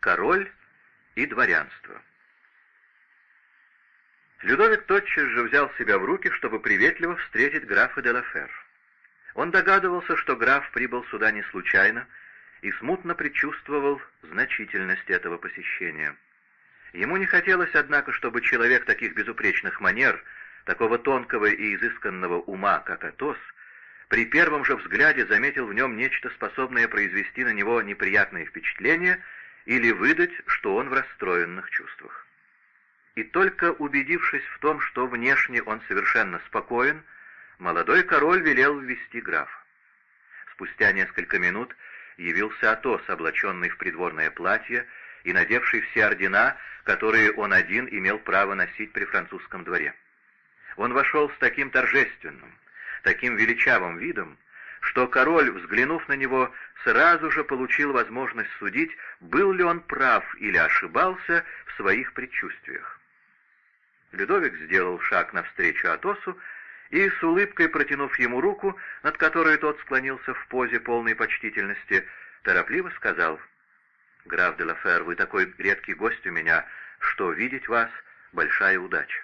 Король и дворянство. Людовик тотчас же взял себя в руки, чтобы приветливо встретить графа де Лафер. Он догадывался, что граф прибыл сюда не случайно, и смутно предчувствовал значительность этого посещения. Ему не хотелось, однако, чтобы человек таких безупречных манер, такого тонкого и изысканного ума, как Атос, при первом же взгляде заметил в нем нечто, способное произвести на него неприятное впечатление или выдать, что он в расстроенных чувствах. И только убедившись в том, что внешне он совершенно спокоен, молодой король велел ввести графа. Спустя несколько минут явился Атос, облаченный в придворное платье и надевший все ордена, которые он один имел право носить при французском дворе. Он вошел с таким торжественным, таким величавым видом, что король, взглянув на него, сразу же получил возможность судить, был ли он прав или ошибался в своих предчувствиях. Людовик сделал шаг навстречу Атосу и, с улыбкой протянув ему руку, над которой тот склонился в позе полной почтительности, торопливо сказал, «Граф де Лафер, вы такой редкий гость у меня, что видеть вас — большая удача».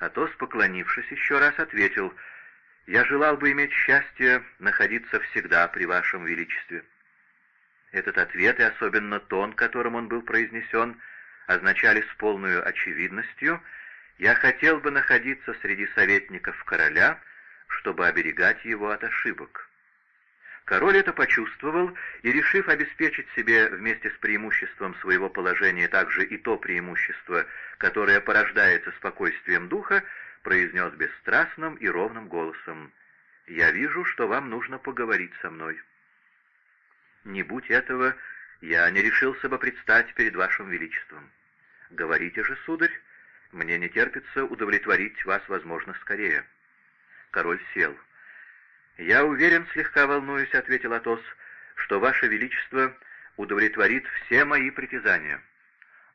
Атос, поклонившись еще раз, ответил, «Я желал бы иметь счастье находиться всегда при вашем величестве». Этот ответ и особенно тон, которым он был произнесен, означали с полной очевидностью — я хотел бы находиться среди советников короля, чтобы оберегать его от ошибок. Король это почувствовал и, решив обеспечить себе вместе с преимуществом своего положения также и то преимущество, которое порождается спокойствием духа, произнес бесстрастным и ровным голосом «Я вижу, что вам нужно поговорить со мной». «Не будь этого, я не решился бы предстать перед вашим величеством. Говорите же, сударь, мне не терпится удовлетворить вас, возможно, скорее». Король сел. «Я уверен, слегка волнуюсь», — ответил Атос, — «что ваше величество удовлетворит все мои притязания».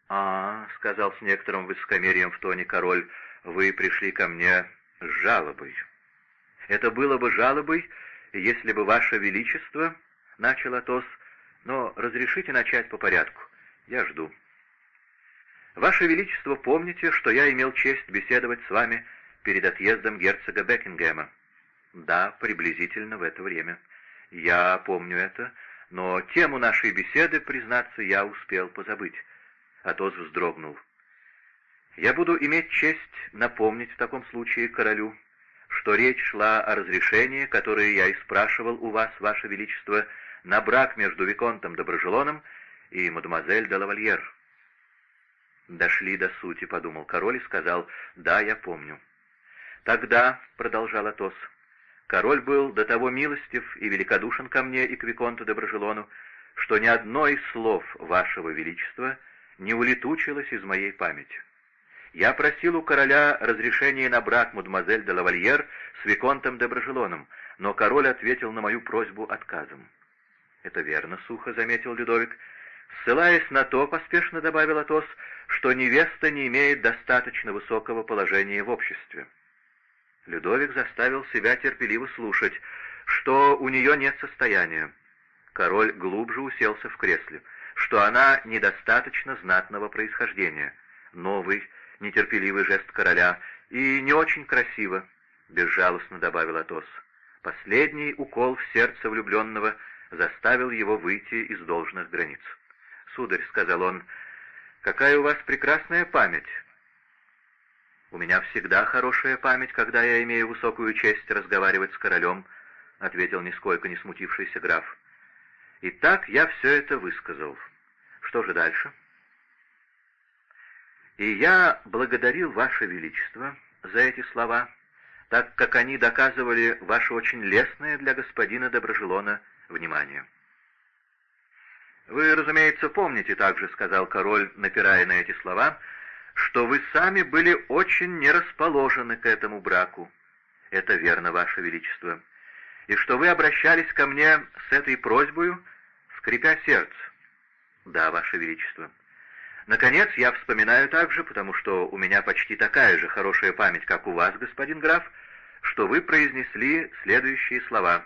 «А, — сказал с некоторым высокомерием в тоне король, — вы пришли ко мне с жалобой». «Это было бы жалобой, если бы ваше величество...» — начал Атос, — «но разрешите начать по порядку. Я жду». Ваше Величество, помните, что я имел честь беседовать с вами перед отъездом герцога Бекингема? Да, приблизительно в это время. Я помню это, но тему нашей беседы, признаться, я успел позабыть. Атос вздрогнул. Я буду иметь честь напомнить в таком случае королю, что речь шла о разрешении, которое я и спрашивал у вас, ваше величество, на брак между Виконтом Доброжелоном и мадемуазель де лавальер. «Дошли до сути», — подумал король и сказал, «Да, я помню». «Тогда», — продолжал Атос, — «король был до того милостив и великодушен ко мне и к Виконту Доброжелону, что ни одно из слов вашего величества не улетучилось из моей памяти. Я просил у короля разрешения на брак мадемуазель де лавальер с Виконтом Доброжелоном, но король ответил на мою просьбу отказом». «Это верно», — сухо заметил Людовик, — Ссылаясь на то, поспешно добавил Атос, что невеста не имеет достаточно высокого положения в обществе. Людовик заставил себя терпеливо слушать, что у нее нет состояния. Король глубже уселся в кресле, что она недостаточно знатного происхождения. Новый, нетерпеливый жест короля и не очень красиво, безжалостно добавил Атос. Последний укол в сердце влюбленного заставил его выйти из должных границ. «Сударь», — сказал он, — «какая у вас прекрасная память». «У меня всегда хорошая память, когда я имею высокую честь разговаривать с королем», — ответил нисколько не смутившийся граф. «И так я все это высказал. Что же дальше?» «И я благодарил Ваше Величество за эти слова, так как они доказывали ваше очень лестное для господина Доброжелона внимание». «Вы, разумеется, помните также, — сказал король, напирая на эти слова, — что вы сами были очень не расположены к этому браку. Это верно, Ваше Величество. И что вы обращались ко мне с этой просьбой, скрипя сердце. Да, Ваше Величество. Наконец, я вспоминаю также, потому что у меня почти такая же хорошая память, как у вас, господин граф, что вы произнесли следующие слова.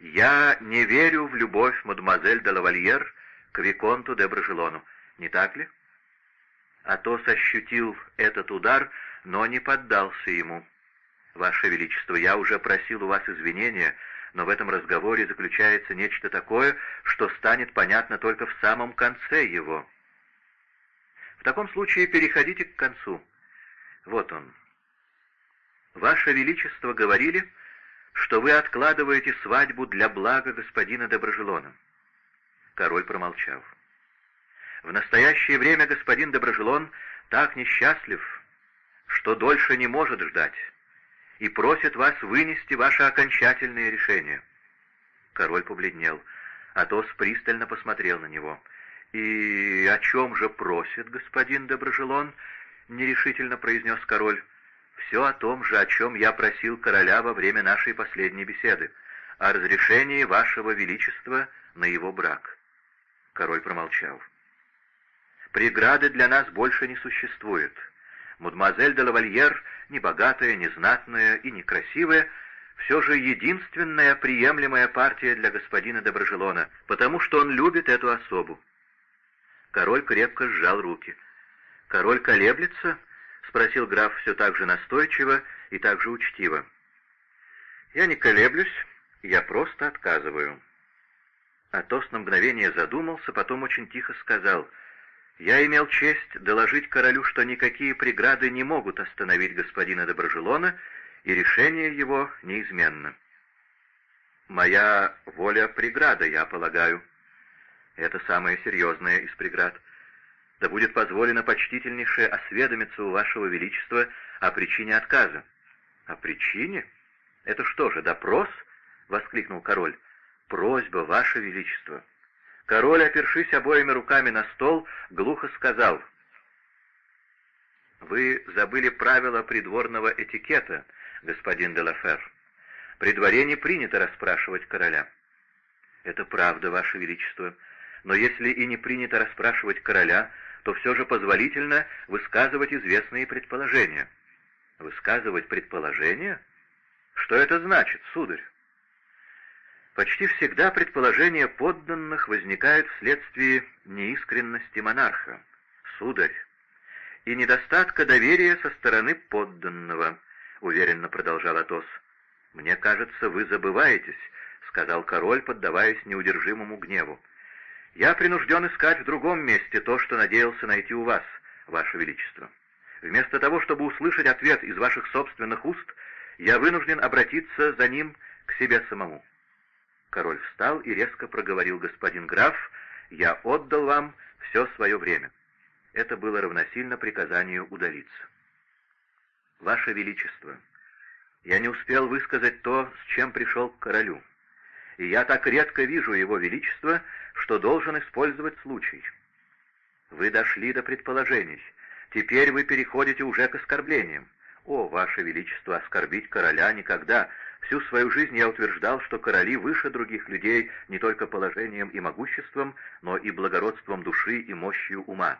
«Я не верю в любовь мадемуазель де лавальер, к Виконту де Брожелону, не так ли?» Атос ощутил этот удар, но не поддался ему. «Ваше Величество, я уже просил у вас извинения, но в этом разговоре заключается нечто такое, что станет понятно только в самом конце его. В таком случае переходите к концу. Вот он. Ваше Величество говорили, что вы откладываете свадьбу для блага господина Доброжелона. Король промолчал. В настоящее время господин Доброжелон так несчастлив, что дольше не может ждать, и просит вас вынести ваше окончательное решение. Король побледнел. Атос пристально посмотрел на него. «И о чем же просит господин Доброжелон?» — нерешительно произнес король. «Все о том же, о чем я просил короля во время нашей последней беседы, о разрешении вашего величества на его брак». Король промолчал. «Преграды для нас больше не существует. Мадемуазель де лавальер, не богатая, не знатная и некрасивая, все же единственная приемлемая партия для господина Доброжелона, потому что он любит эту особу. Король крепко сжал руки. «Король колеблется?» — спросил граф все так же настойчиво и так же учтиво. «Я не колеблюсь, я просто отказываю». Атос на мгновение задумался, потом очень тихо сказал, «Я имел честь доложить королю, что никакие преграды не могут остановить господина Доброжелона, и решение его неизменно». «Моя воля — преграда, я полагаю», это самое серьезное из преград. Да будет позволено почтительнейше осведомиться у вашего величества о причине отказа. О причине? Это что же, допрос? — воскликнул король. Просьба, ваше величество. Король, опершись обоими руками на стол, глухо сказал. «Вы забыли правила придворного этикета, господин де Лафер. При дворе не принято расспрашивать короля». «Это правда, ваше величество», но если и не принято расспрашивать короля, то все же позволительно высказывать известные предположения. Высказывать предположения? Что это значит, сударь? Почти всегда предположения подданных возникают вследствие неискренности монарха, сударь, и недостатка доверия со стороны подданного, уверенно продолжал Атос. «Мне кажется, вы забываетесь», — сказал король, поддаваясь неудержимому гневу. Я принужден искать в другом месте то, что надеялся найти у вас, ваше величество. Вместо того, чтобы услышать ответ из ваших собственных уст, я вынужден обратиться за ним к себе самому». Король встал и резко проговорил господин граф, «Я отдал вам все свое время». Это было равносильно приказанию удалиться. «Ваше Величество, я не успел высказать то, с чем пришел к королю, и я так редко вижу его Величество, что должен использовать случай. Вы дошли до предположений. Теперь вы переходите уже к оскорблениям. О, Ваше Величество, оскорбить короля никогда. Всю свою жизнь я утверждал, что короли выше других людей не только положением и могуществом, но и благородством души и мощью ума.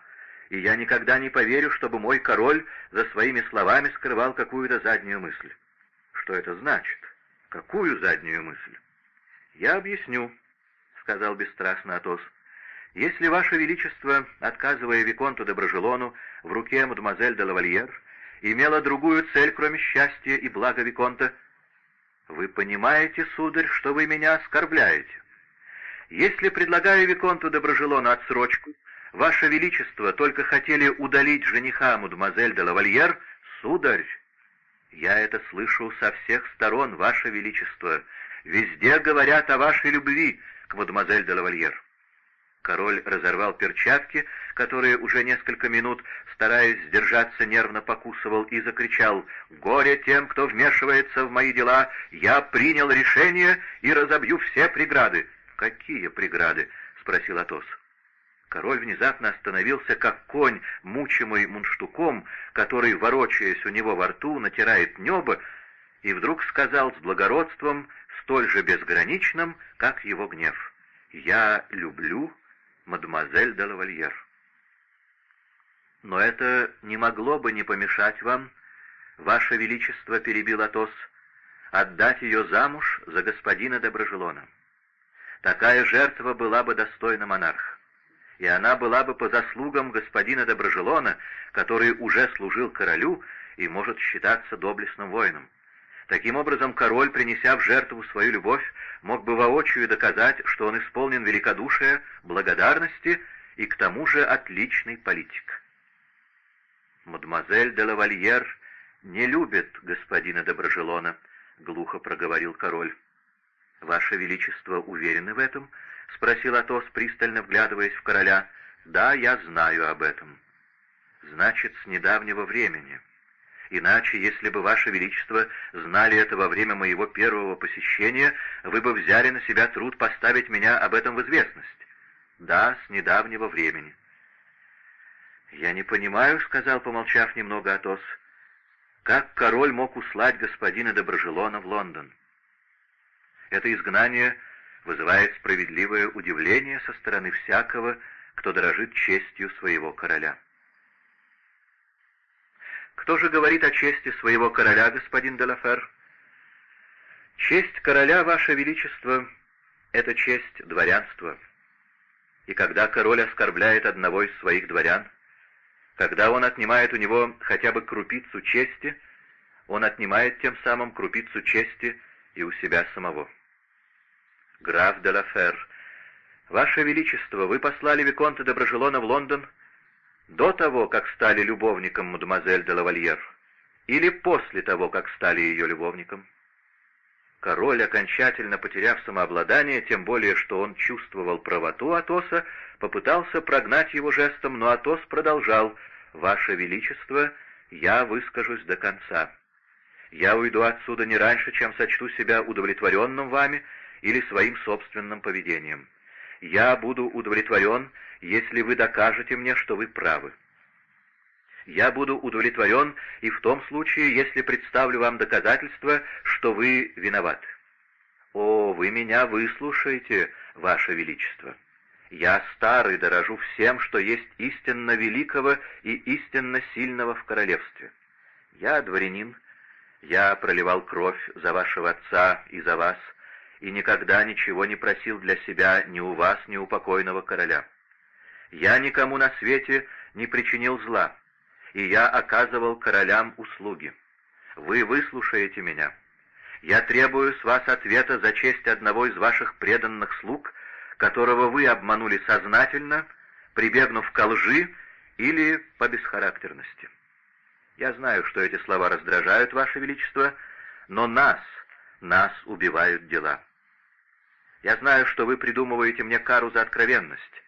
И я никогда не поверю, чтобы мой король за своими словами скрывал какую-то заднюю мысль. Что это значит? Какую заднюю мысль? Я объясню сказал бесстрастно Атос. «Если Ваше Величество, отказывая Виконту Доброжелону в руке мадемуазель де лавальер, имело другую цель, кроме счастья и блага Виконта, вы понимаете, сударь, что вы меня оскорбляете. Если, предлагая Виконту Доброжелону отсрочку, Ваше Величество только хотели удалить жениха мадемуазель де лавальер, сударь, я это слышу со всех сторон, Ваше Величество. Везде говорят о вашей любви, к мадемуазель де лавальер. Король разорвал перчатки, которые уже несколько минут, стараясь сдержаться, нервно покусывал и закричал «Горе тем, кто вмешивается в мои дела! Я принял решение и разобью все преграды!» «Какие преграды?» — спросил Атос. Король внезапно остановился, как конь, мучимый мунштуком, который, ворочаясь у него во рту, натирает небо, и вдруг сказал с благородством, столь же безграничным, как его гнев. «Я люблю мадемуазель де лавальер». «Но это не могло бы не помешать вам, Ваше Величество, — перебил Атос, — отдать ее замуж за господина Доброжелона. Такая жертва была бы достойна монарха. и она была бы по заслугам господина Доброжелона, который уже служил королю и может считаться доблестным воином. Таким образом, король, принеся в жертву свою любовь, мог бы воочию доказать, что он исполнен великодушия, благодарности и к тому же отличный политик. «Мадемуазель де лавальер не любит господина Доброжелона», — глухо проговорил король. «Ваше Величество уверены в этом?» — спросил Атос, пристально вглядываясь в короля. «Да, я знаю об этом». «Значит, с недавнего времени. Иначе, если бы Ваше Величество знали это во время моего первого посещения, вы бы взяли на себя труд поставить меня об этом в известность». «Да, с недавнего времени». «Я не понимаю», — сказал, помолчав немного Атос, — «как король мог услать господина Доброжелона в Лондон?» Это изгнание вызывает справедливое удивление со стороны всякого, кто дорожит честью своего короля. Кто же говорит о чести своего короля, господин Делафер? Честь короля, ваше величество, — это честь дворянства. И когда король оскорбляет одного из своих дворян, когда он отнимает у него хотя бы крупицу чести, он отнимает тем самым крупицу чести и у себя самого граф де Лафер, Ваше Величество, вы послали Виконта Доброжелона в Лондон до того, как стали любовником мадемуазель де Лавальер, или после того, как стали ее любовником? Король, окончательно потеряв самообладание, тем более, что он чувствовал правоту Атоса, попытался прогнать его жестом, но Атос продолжал «Ваше Величество, я выскажусь до конца. Я уйду отсюда не раньше, чем сочту себя удовлетворенным вами или своим собственным поведением. Я буду удовлетворен, если вы докажете мне, что вы правы. Я буду удовлетворен и в том случае, если представлю вам доказательства, что вы виноваты. О, вы меня выслушаете, Ваше Величество. Я старый, дорожу всем, что есть истинно великого и истинно сильного в королевстве. Я дворянин, я проливал кровь за вашего отца и за вас, и никогда ничего не просил для себя ни у вас, ни у покойного короля. Я никому на свете не причинил зла, и я оказывал королям услуги. Вы выслушаете меня. Я требую с вас ответа за честь одного из ваших преданных слуг, которого вы обманули сознательно, прибегнув к лжи или по бесхарактерности. Я знаю, что эти слова раздражают, Ваше Величество, но нас, нас убивают дела. Я знаю, что вы придумываете мне кару за откровенность,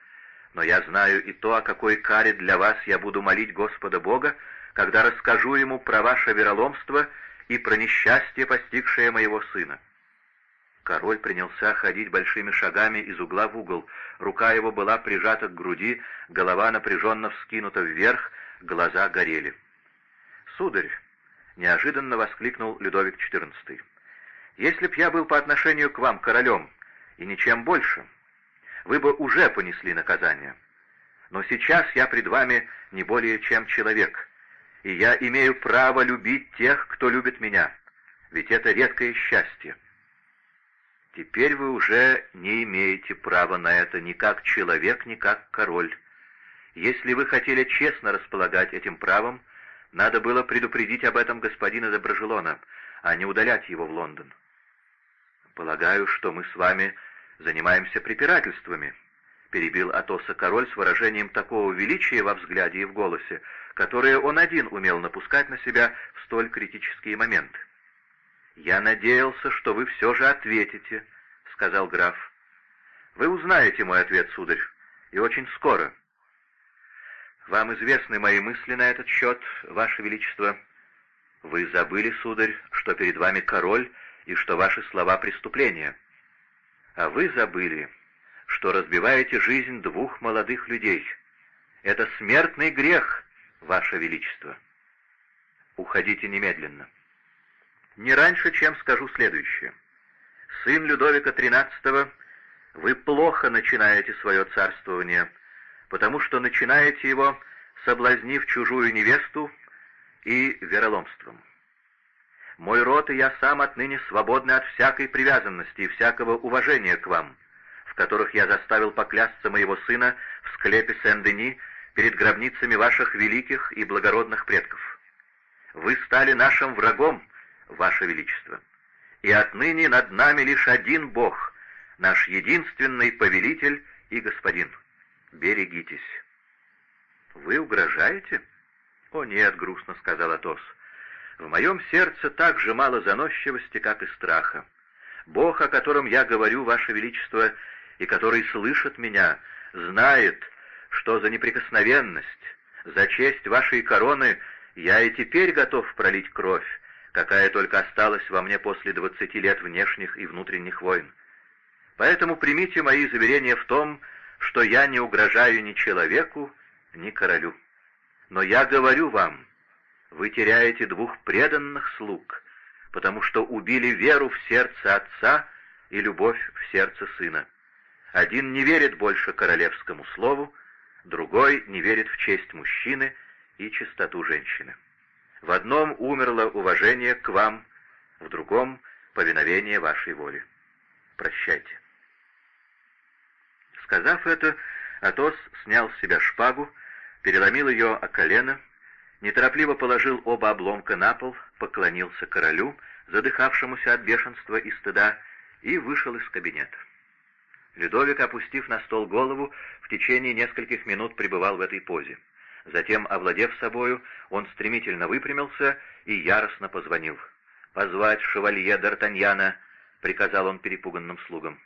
но я знаю и то, о какой каре для вас я буду молить Господа Бога, когда расскажу ему про ваше вероломство и про несчастье, постигшее моего сына». Король принялся ходить большими шагами из угла в угол. Рука его была прижата к груди, голова напряженно вскинута вверх, глаза горели. «Сударь!» — неожиданно воскликнул Людовик XIV. «Если б я был по отношению к вам королем, и ничем больше. Вы бы уже понесли наказание. Но сейчас я пред вами не более чем человек, и я имею право любить тех, кто любит меня, ведь это редкое счастье. Теперь вы уже не имеете права на это ни как человек, ни как король. Если вы хотели честно располагать этим правом, надо было предупредить об этом господина Доброжелона, а не удалять его в Лондон. Полагаю, что мы с вами занимаемся препирательствами», — перебил Атоса король с выражением такого величия во взгляде и в голосе, которое он один умел напускать на себя в столь критические моменты. «Я надеялся, что вы все же ответите», — сказал граф. «Вы узнаете мой ответ, сударь, и очень скоро». «Вам известны мои мысли на этот счет, Ваше Величество. Вы забыли, сударь, что перед вами король и что ваши слова — преступления. А вы забыли, что разбиваете жизнь двух молодых людей. Это смертный грех, Ваше Величество. Уходите немедленно. Не раньше, чем скажу следующее. Сын Людовика XIII, вы плохо начинаете свое царствование, потому что начинаете его, соблазнив чужую невесту и вероломством. Мой род и я сам отныне свободны от всякой привязанности и всякого уважения к вам, в которых я заставил поклясться моего сына в склепе Сен-Дени перед гробницами ваших великих и благородных предков. Вы стали нашим врагом, Ваше Величество, и отныне над нами лишь один Бог, наш единственный повелитель и господин. Берегитесь. Вы угрожаете? О нет, грустно сказал Атос. В моем сердце так же мало заносчивости, как и страха. Бог, о котором я говорю, Ваше Величество, и который слышит меня, знает, что за неприкосновенность, за честь вашей короны я и теперь готов пролить кровь, какая только осталась во мне после двадцати лет внешних и внутренних войн. Поэтому примите мои заверения в том, что я не угрожаю ни человеку, ни королю. Но я говорю вам, вы теряете двух преданных слуг, потому что убили веру в сердце отца и любовь в сердце сына. Один не верит больше королевскому слову, другой не верит в честь мужчины и чистоту женщины. В одном умерло уважение к вам, в другом — повиновение вашей воле. Прощайте. Сказав это, Атос снял с себя шпагу, переломил ее о колено, неторопливо положил оба обломка на пол, поклонился королю, задыхавшемуся от бешенства и стыда, и вышел из кабинета. Людовик, опустив на стол голову, в течение нескольких минут пребывал в этой позе. Затем, овладев собою, он стремительно выпрямился и яростно позвонил. «Позвать шевалье Д'Артаньяна!» — приказал он перепуганным слугам.